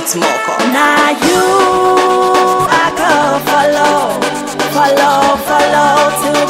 Faith Moko. Now you, I go follow, follow, follow to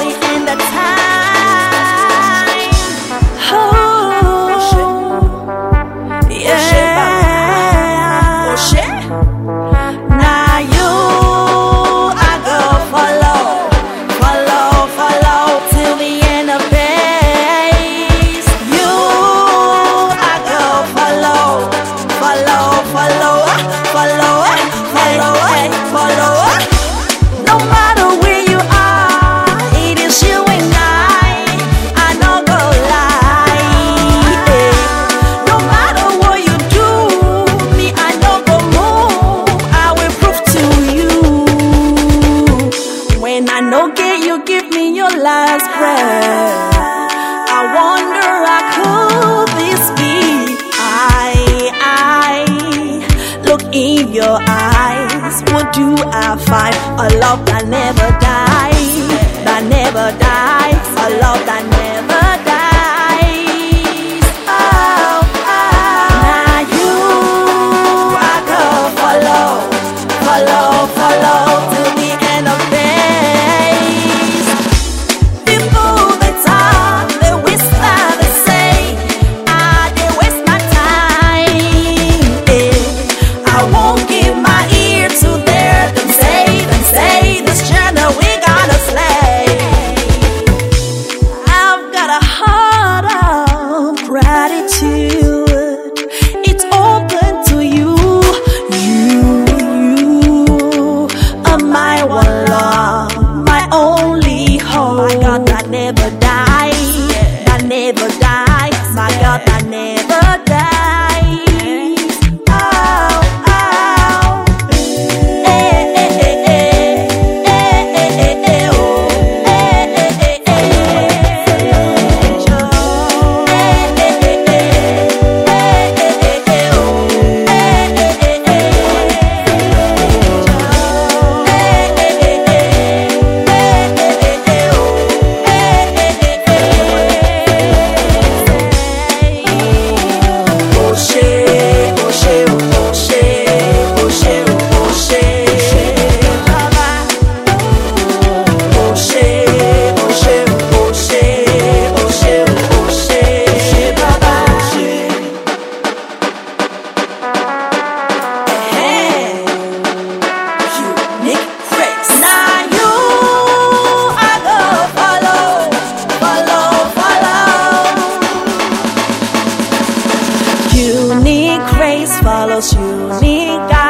last breath. I wonder how could this be? I, I look in your eyes. What do I find? A love that never dies. Never dies, that never die. My God, that never follows you. Nika.